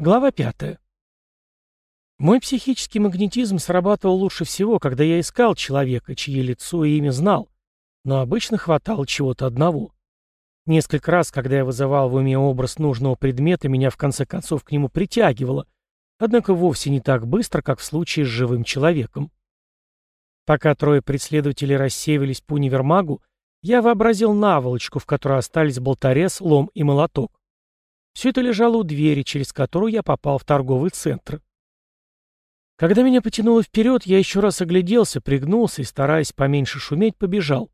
Глава пятая. Мой психический магнетизм срабатывал лучше всего, когда я искал человека, чье лицо и имя знал, но обычно хватало чего-то одного. Несколько раз, когда я вызывал в уме образ нужного предмета, меня в конце концов к нему притягивало, однако вовсе не так быстро, как в случае с живым человеком. Пока трое преследователей рассеивались по универмагу, я вообразил наволочку, в которой остались болторез, лом и молоток. Все это лежало у двери, через которую я попал в торговый центр. Когда меня потянуло вперед, я еще раз огляделся, пригнулся и, стараясь поменьше шуметь, побежал.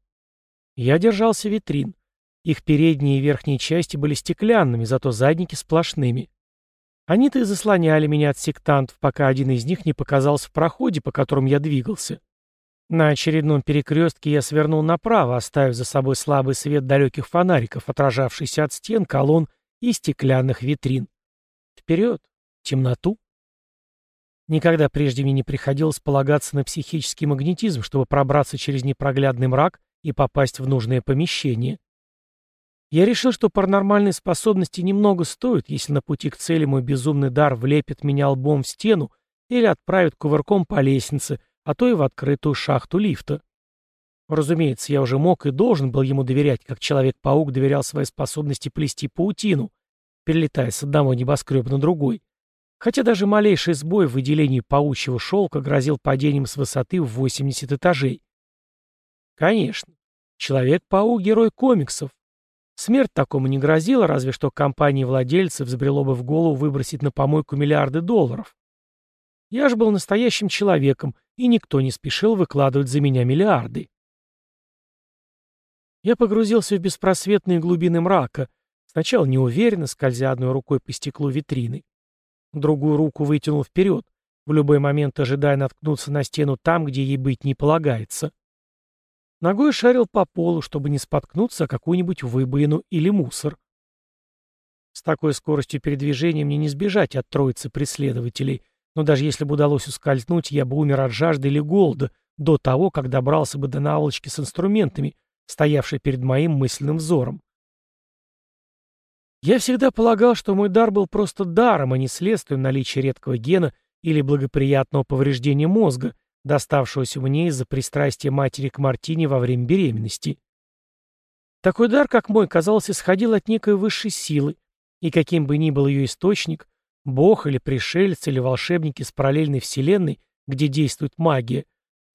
Я держался витрин. Их передние и верхние части были стеклянными, зато задники сплошными. Они-то и заслоняли меня от сектантов, пока один из них не показался в проходе, по которому я двигался. На очередном перекрестке я свернул направо, оставив за собой слабый свет далеких фонариков, отражавшийся от стен, колонн и стеклянных витрин. Вперед! Темноту! Никогда прежде мне не приходилось полагаться на психический магнетизм, чтобы пробраться через непроглядный мрак и попасть в нужное помещение. Я решил, что паранормальные способности немного стоят, если на пути к цели мой безумный дар влепит меня лбом в стену или отправит кувырком по лестнице, а то и в открытую шахту лифта. Разумеется, я уже мог и должен был ему доверять, как Человек-паук доверял своей способности плести паутину, перелетая с одного небоскреба на другой. Хотя даже малейший сбой в выделении паучьего шелка грозил падением с высоты в 80 этажей. Конечно, Человек-паук — герой комиксов. Смерть такому не грозила, разве что компании владельцев взбрело бы в голову выбросить на помойку миллиарды долларов. Я же был настоящим человеком, и никто не спешил выкладывать за меня миллиарды. Я погрузился в беспросветные глубины мрака, сначала неуверенно, скользя одной рукой по стеклу витрины. Другую руку вытянул вперед, в любой момент ожидая наткнуться на стену там, где ей быть не полагается. Ногой шарил по полу, чтобы не споткнуться о какую-нибудь выбоину или мусор. С такой скоростью передвижения мне не сбежать от троицы преследователей, но даже если бы удалось ускользнуть, я бы умер от жажды или голода до того, как добрался бы до наволочки с инструментами, стоявший перед моим мысленным взором. Я всегда полагал, что мой дар был просто даром, а не следствием наличия редкого гена или благоприятного повреждения мозга, доставшегося мне из-за пристрастия матери к Мартине во время беременности. Такой дар, как мой, казалось, исходил от некой высшей силы, и каким бы ни был ее источник, бог или пришелец или волшебник из параллельной вселенной, где действует магия,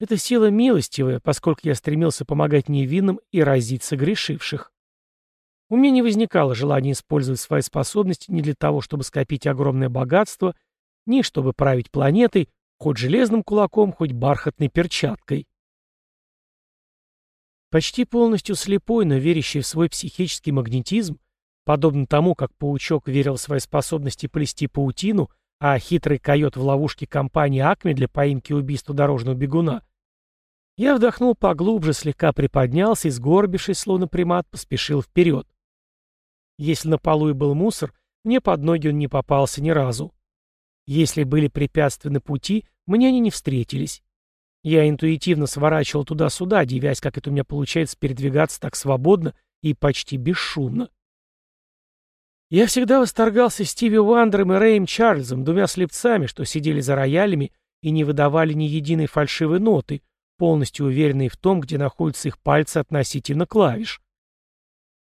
это сила милостивая, поскольку я стремился помогать невинным и разить согрешивших. У меня не возникало желания использовать свои способности ни для того, чтобы скопить огромное богатство, ни чтобы править планетой, хоть железным кулаком, хоть бархатной перчаткой. Почти полностью слепой, но верящий в свой психический магнетизм, подобно тому, как паучок верил в свои способности плести паутину, а хитрый койот в ловушке компании Акме для поимки убийства дорожного бегуна, я вдохнул поглубже, слегка приподнялся и, сгорбившись, словно примат, поспешил вперед. Если на полу и был мусор, мне под ноги он не попался ни разу. Если были препятствия на пути, мне они не встретились. Я интуитивно сворачивал туда-сюда, девясь, как это у меня получается передвигаться так свободно и почти бесшумно. Я всегда восторгался Стиви Вандером и Рэем Чарльзом, двумя слепцами, что сидели за роялями и не выдавали ни единой фальшивой ноты, полностью уверенные в том, где находятся их пальцы относительно клавиш.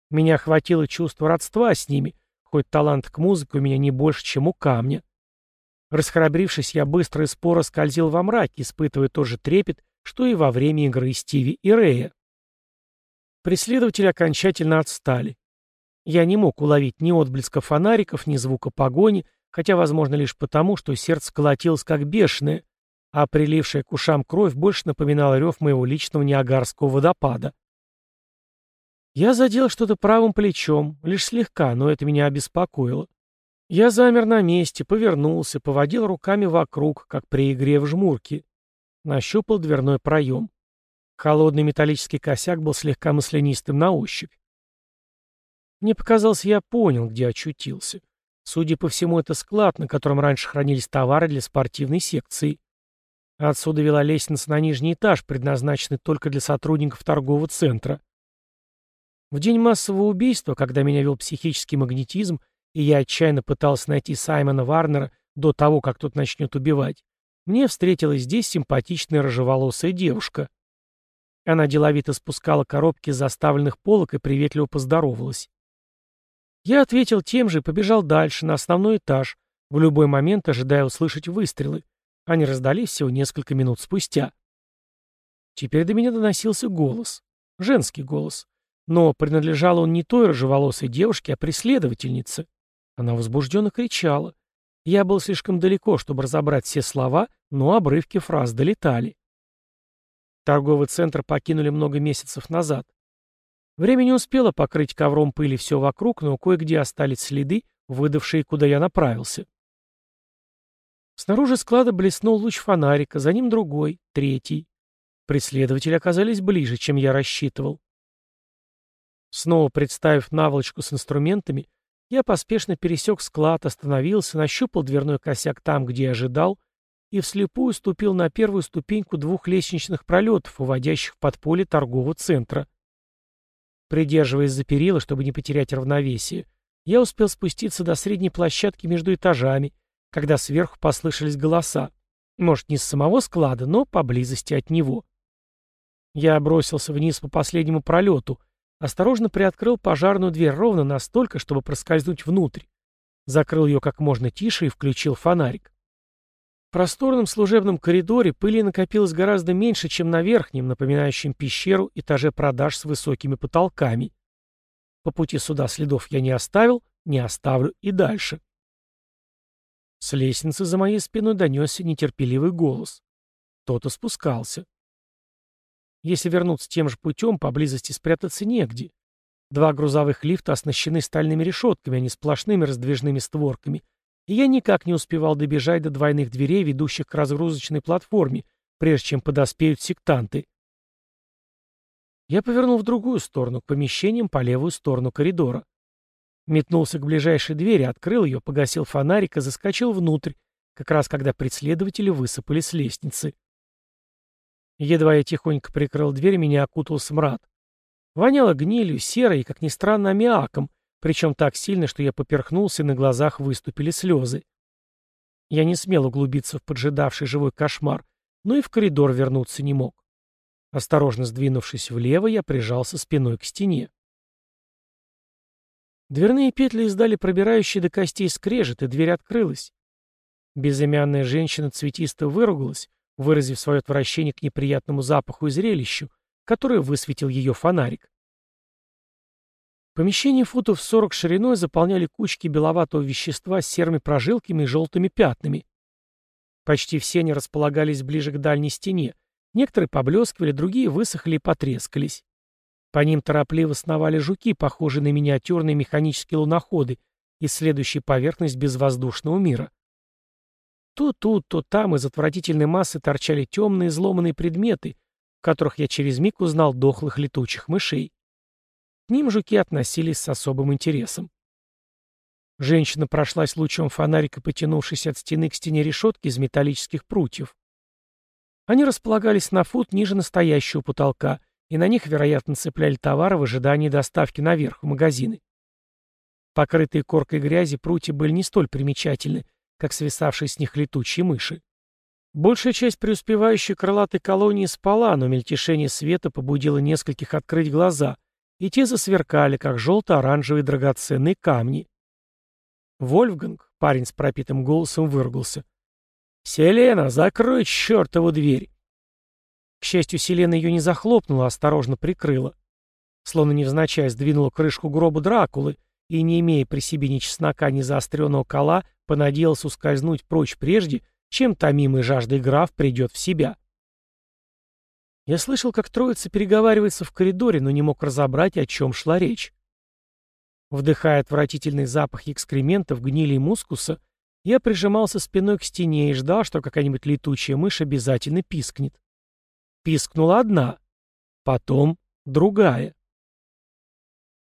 Меня охватило чувство родства с ними, хоть талант к музыке у меня не больше, чем у камня. Расхрабрившись, я быстро и споро скользил во мраке, испытывая тот же трепет, что и во время игры Стиви и Рея. Преследователи окончательно отстали. Я не мог уловить ни отблеска фонариков, ни звука погони, хотя, возможно, лишь потому, что сердце колотилось как бешеное, а прилившая к ушам кровь больше напоминала рев моего личного Ниагарского водопада. Я задел что-то правым плечом, лишь слегка, но это меня обеспокоило. Я замер на месте, повернулся, поводил руками вокруг, как при игре в жмурки. Нащупал дверной проем. Холодный металлический косяк был слегка маслянистым на ощупь. Мне показалось, я понял, где очутился. Судя по всему, это склад, на котором раньше хранились товары для спортивной секции. Отсюда вела лестница на нижний этаж, предназначенный только для сотрудников торгового центра. В день массового убийства, когда меня вел психический магнетизм, и я отчаянно пытался найти Саймона Варнера до того, как тот начнет убивать, мне встретилась здесь симпатичная рыжеволосая девушка. Она деловито спускала коробки с заставленных полок и приветливо поздоровалась. Я ответил тем же и побежал дальше, на основной этаж, в любой момент ожидая услышать выстрелы. Они раздались всего несколько минут спустя. Теперь до меня доносился голос. Женский голос. Но принадлежал он не той рыжеволосой девушке, а преследовательнице. Она возбужденно кричала. Я был слишком далеко, чтобы разобрать все слова, но обрывки фраз долетали. Торговый центр покинули много месяцев назад. Время не успело покрыть ковром пыли все вокруг, но кое-где остались следы, выдавшие, куда я направился. Снаружи склада блеснул луч фонарика, за ним другой, третий. Преследователи оказались ближе, чем я рассчитывал. Снова представив наволочку с инструментами, я поспешно пересек склад, остановился, нащупал дверной косяк там, где ожидал, и вслепую ступил на первую ступеньку двух лестничных пролетов, уводящих в подполье торгового центра. Придерживаясь за перила, чтобы не потерять равновесие, я успел спуститься до средней площадки между этажами, когда сверху послышались голоса. Может, не с самого склада, но поблизости от него. Я бросился вниз по последнему пролету, осторожно приоткрыл пожарную дверь ровно настолько, чтобы проскользнуть внутрь. Закрыл ее как можно тише и включил фонарик. В просторном служебном коридоре пыли накопилось гораздо меньше, чем на верхнем, напоминающем пещеру, этаже продаж с высокими потолками. По пути сюда следов я не оставил, не оставлю и дальше. С лестницы за моей спиной донесся нетерпеливый голос. Кто-то спускался. Если вернуться тем же путем, поблизости спрятаться негде. Два грузовых лифта оснащены стальными решетками, а не сплошными раздвижными створками, и я никак не успевал добежать до двойных дверей, ведущих к разгрузочной платформе, прежде чем подоспеют сектанты. Я повернул в другую сторону, к помещениям по левую сторону коридора. Метнулся к ближайшей двери, открыл ее, погасил фонарик и заскочил внутрь, как раз когда преследователи высыпали с лестницы. Едва я тихонько прикрыл дверь, меня окутал смрад. Воняло гнилью, серой и, как ни странно, аммиаком, причем так сильно, что я поперхнулся, и на глазах выступили слезы. Я не смел углубиться в поджидавший живой кошмар, но и в коридор вернуться не мог. Осторожно сдвинувшись влево, я прижался спиной к стене. Дверные петли издали пробирающий до костей скрежет, и дверь открылась. Безымянная женщина цветисто выругалась, выразив свое отвращение к неприятному запаху и зрелищу, которое высветил ее фонарик. Помещение футов 40 шириной заполняли кучки беловатого вещества с серыми прожилками и желтыми пятнами. Почти все они располагались ближе к дальней стене, некоторые поблескивали, другие высохли и потрескались. По ним торопливо сновали жуки, похожие на миниатюрные механические луноходы, исследующие поверхность безвоздушного мира. То тут, то там из отвратительной массы торчали темные изломанные предметы, в которых я через миг узнал дохлых летучих мышей. К ним жуки относились с особым интересом. Женщина прошлась лучом фонарика, потянувшись от стены к стене решетки из металлических прутьев. Они располагались на фут ниже настоящего потолка, и на них, вероятно, цепляли товары в ожидании доставки наверх, в магазины. Покрытые коркой грязи прутья были не столь примечательны, как свисавшие с них летучие мыши. Большая часть преуспевающей крылатой колонии спала, но мельтешение света побудило нескольких открыть глаза, и те засверкали, как желто-оранжевые драгоценные камни. Вольфганг, парень с пропитым голосом, выругался. «Селена, закрой чертову дверь!» К счастью, Селена ее не захлопнула, а осторожно прикрыла. Словно невзначай сдвинула крышку гроба Дракулы и, не имея при себе ни чеснока, ни заостренного кола, понадеялся ускользнуть прочь прежде, чем томимый жаждой граф придет в себя. Я слышал, как троица переговаривается в коридоре, но не мог разобрать, о чем шла речь. Вдыхая отвратительный запах экскрементов, гнили и мускуса, я прижимался спиной к стене и ждал, что какая-нибудь летучая мышь обязательно пискнет. Пискнула одна, потом другая.